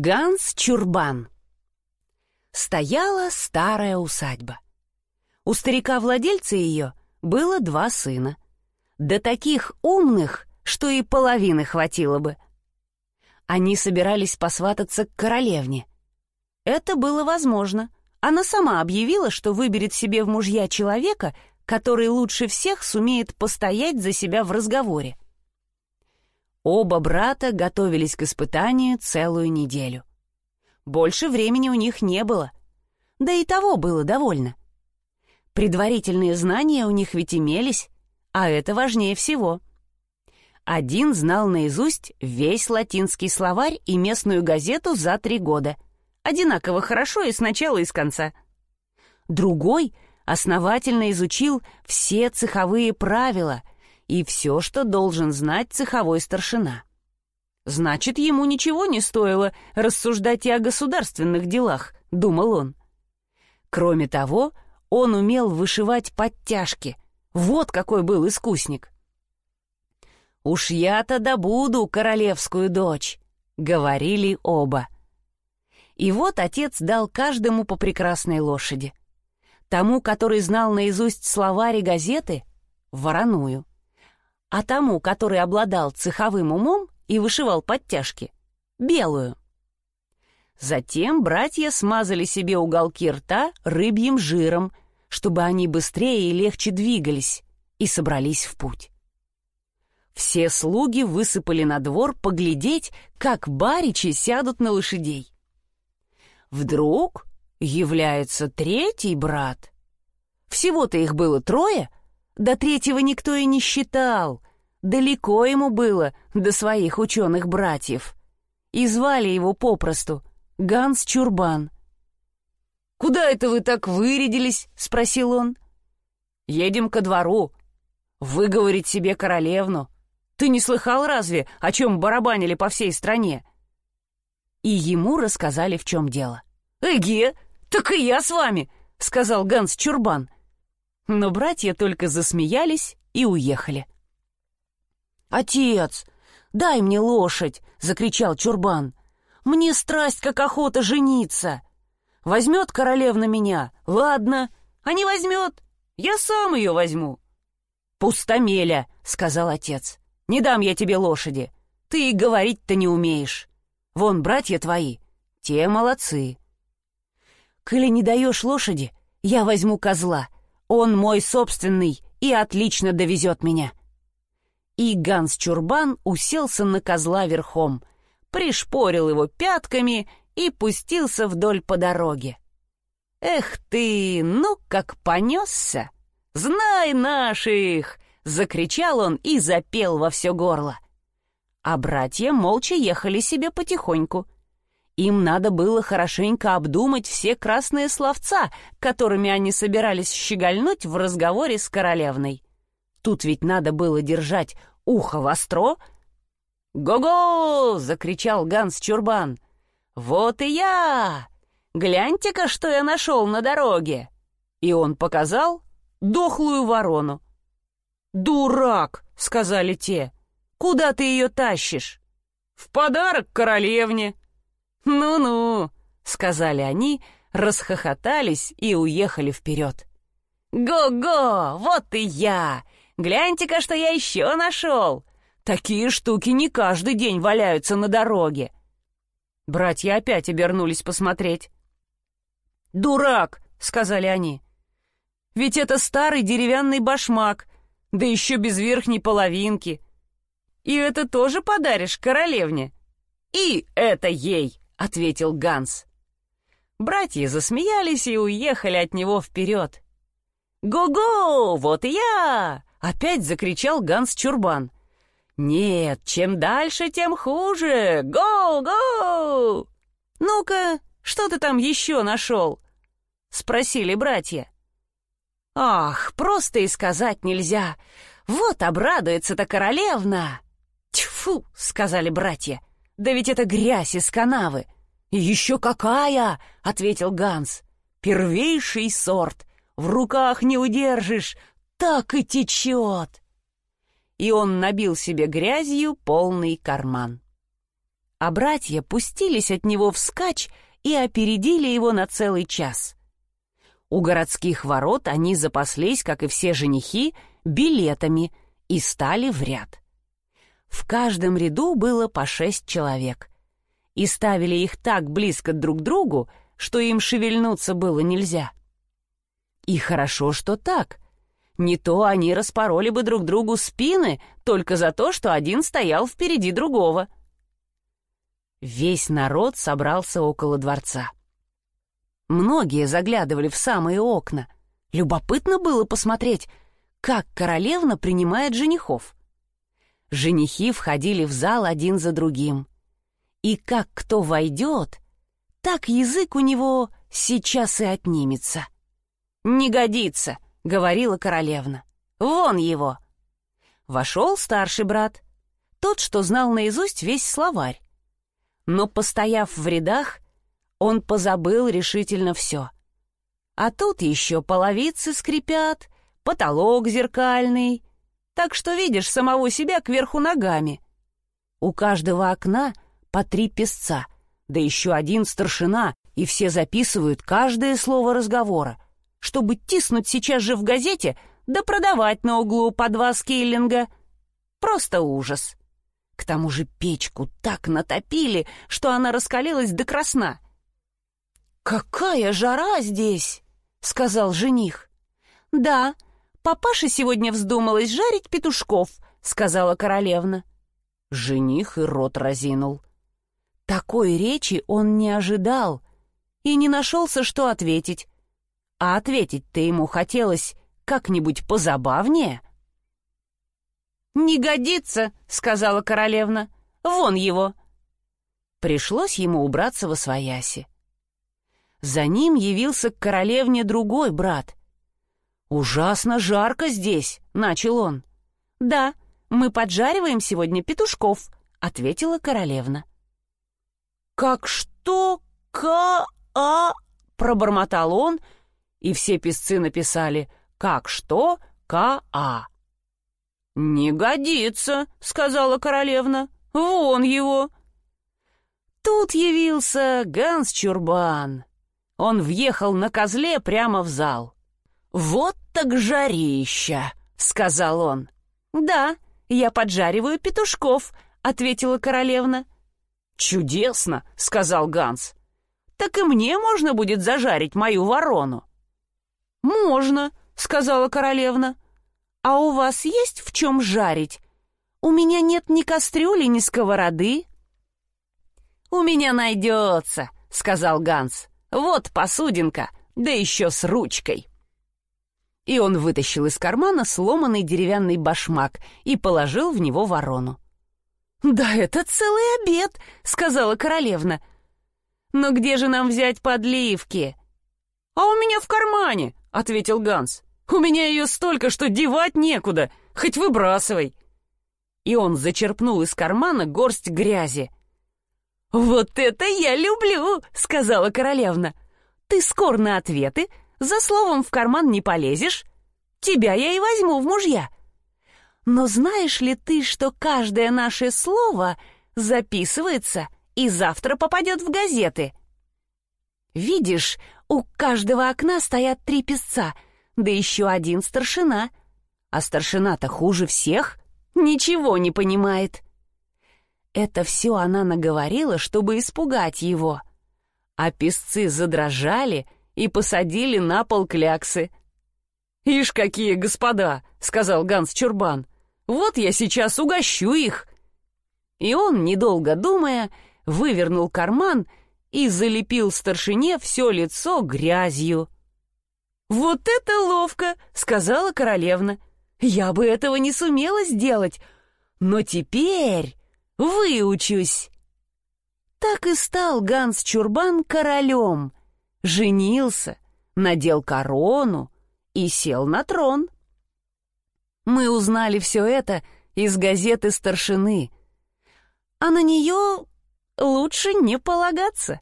Ганс Чурбан. Стояла старая усадьба. У старика-владельца ее было два сына. Да таких умных, что и половины хватило бы. Они собирались посвататься к королевне. Это было возможно. Она сама объявила, что выберет себе в мужья человека, который лучше всех сумеет постоять за себя в разговоре. Оба брата готовились к испытанию целую неделю. Больше времени у них не было. Да и того было довольно. Предварительные знания у них ведь имелись, а это важнее всего. Один знал наизусть весь латинский словарь и местную газету за три года. Одинаково хорошо и с начала, и с конца. Другой основательно изучил все цеховые правила — и все, что должен знать цеховой старшина. Значит, ему ничего не стоило рассуждать и о государственных делах, думал он. Кроме того, он умел вышивать подтяжки. Вот какой был искусник. «Уж я-то добуду королевскую дочь», — говорили оба. И вот отец дал каждому по прекрасной лошади. Тому, который знал наизусть словари газеты, — вороную а тому, который обладал цеховым умом и вышивал подтяжки, белую. Затем братья смазали себе уголки рта рыбьим жиром, чтобы они быстрее и легче двигались, и собрались в путь. Все слуги высыпали на двор поглядеть, как баричи сядут на лошадей. Вдруг является третий брат. Всего-то их было трое, до третьего никто и не считал. Далеко ему было до своих ученых-братьев. И звали его попросту Ганс Чурбан. «Куда это вы так вырядились?» — спросил он. «Едем ко двору. Выговорить себе королевну. Ты не слыхал разве, о чем барабанили по всей стране?» И ему рассказали, в чем дело. «Эге, так и я с вами!» — сказал Ганс Чурбан. Но братья только засмеялись и уехали. «Отец, дай мне лошадь!» — закричал Чурбан. «Мне страсть, как охота жениться! Возьмет королевна меня? Ладно, а не возьмет, я сам ее возьму!» «Пустомеля!» — сказал отец. «Не дам я тебе лошади. Ты и говорить-то не умеешь. Вон братья твои, те молодцы». «Коли не даешь лошади, я возьму козла», он мой собственный и отлично довезет меня. И Ганс Чурбан уселся на козла верхом, пришпорил его пятками и пустился вдоль по дороге. «Эх ты, ну как понесся! Знай наших!» — закричал он и запел во все горло. А братья молча ехали себе потихоньку — им надо было хорошенько обдумать все красные словца, которыми они собирались щегольнуть в разговоре с королевной. Тут ведь надо было держать ухо востро. «Го-го!» — закричал Ганс Чурбан. «Вот и я! Гляньте-ка, что я нашел на дороге!» И он показал дохлую ворону. «Дурак!» — сказали те. «Куда ты ее тащишь?» «В подарок королевне!» «Ну-ну», — сказали они, расхохотались и уехали вперед. «Го-го, вот и я! Гляньте-ка, что я еще нашел! Такие штуки не каждый день валяются на дороге!» Братья опять обернулись посмотреть. «Дурак!» — сказали они. «Ведь это старый деревянный башмак, да еще без верхней половинки. И это тоже подаришь королевне. И это ей!» — ответил Ганс. Братья засмеялись и уехали от него вперед. «Го-го! Вот и я!» — опять закричал Ганс Чурбан. «Нет, чем дальше, тем хуже! Го-го!» «Ну-ка, что ты там еще нашел?» — спросили братья. «Ах, просто и сказать нельзя! Вот обрадуется-то королевна!» «Тьфу!» — сказали братья. Да ведь это грязь из канавы. Еще какая, ответил Ганс. Первейший сорт. В руках не удержишь, так и течет. И он набил себе грязью полный карман. а братья пустились от него вскачь и опередили его на целый час. У городских ворот они запаслись, как и все женихи, билетами и стали в ряд. В каждом ряду было по шесть человек. И ставили их так близко друг к другу, что им шевельнуться было нельзя. И хорошо, что так. Не то они распороли бы друг другу спины только за то, что один стоял впереди другого. Весь народ собрался около дворца. Многие заглядывали в самые окна. Любопытно было посмотреть, как королевна принимает женихов. Женихи входили в зал один за другим. И как кто войдет, так язык у него сейчас и отнимется. «Не годится», — говорила королевна. «Вон его!» Вошел старший брат, тот, что знал наизусть весь словарь. Но, постояв в рядах, он позабыл решительно все. А тут еще половицы скрипят, потолок зеркальный, так что видишь самого себя кверху ногами. У каждого окна по три песца, да еще один старшина, и все записывают каждое слово разговора, чтобы тиснуть сейчас же в газете да продавать на углу по два скиллинга. Просто ужас. К тому же печку так натопили, что она раскалилась до красна. «Какая жара здесь!» — сказал жених. «Да, папаша сегодня вздумалось жарить петушков», — сказала королевна. Жених и рот разинул. Такой речи он не ожидал и не нашелся, что ответить. А ответить-то ему хотелось как-нибудь позабавнее. «Не годится», — сказала королевна. «Вон его». Пришлось ему убраться во свояси. За ним явился к королевне другой брат. «Ужасно жарко здесь», — начал он. «Да, мы поджариваем сегодня петушков», — ответила королевна. «Как что? Ка-а?» — пробормотал он, и все песцы написали «Как что? Ка-а». «Не годится», — сказала королевна. «Вон его». Тут явился Ганс Чурбан. Он въехал на козле прямо в зал. «Вот так жарища!» — сказал он. «Да, я поджариваю петушков», — ответила королевна. «Чудесно!» — сказал Ганс. «Так и мне можно будет зажарить мою ворону». «Можно», — сказала королевна. «А у вас есть в чем жарить? У меня нет ни кастрюли, ни сковороды». «У меня найдется», — сказал Ганс. Вот посудинка, да еще с ручкой. И он вытащил из кармана сломанный деревянный башмак и положил в него ворону. «Да это целый обед», — сказала королевна. «Но где же нам взять подливки?» «А у меня в кармане», — ответил Ганс. «У меня ее столько, что девать некуда, хоть выбрасывай». И он зачерпнул из кармана горсть грязи. «Вот это я люблю!» — сказала королевна. «Ты скор на ответы, за словом в карман не полезешь. Тебя я и возьму в мужья. Но знаешь ли ты, что каждое наше слово записывается и завтра попадет в газеты?» «Видишь, у каждого окна стоят три песца, да еще один старшина. А старшина-то хуже всех, ничего не понимает». Это все она наговорила, чтобы испугать его. А песцы задрожали и посадили на пол кляксы. «Ишь, какие господа!» — сказал Ганс Чурбан. «Вот я сейчас угощу их!» И он, недолго думая, вывернул карман и залепил старшине все лицо грязью. «Вот это ловко!» — сказала королевна. «Я бы этого не сумела сделать, но теперь Выучусь!» Так и стал Ганс Чурбан королем, женился, надел корону и сел на трон. Мы узнали все это из газеты «Старшины», а на нее лучше не полагаться.